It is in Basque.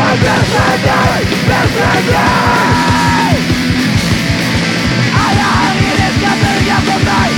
Jestem bezradny, bezradny Alarm jest na terenie podaj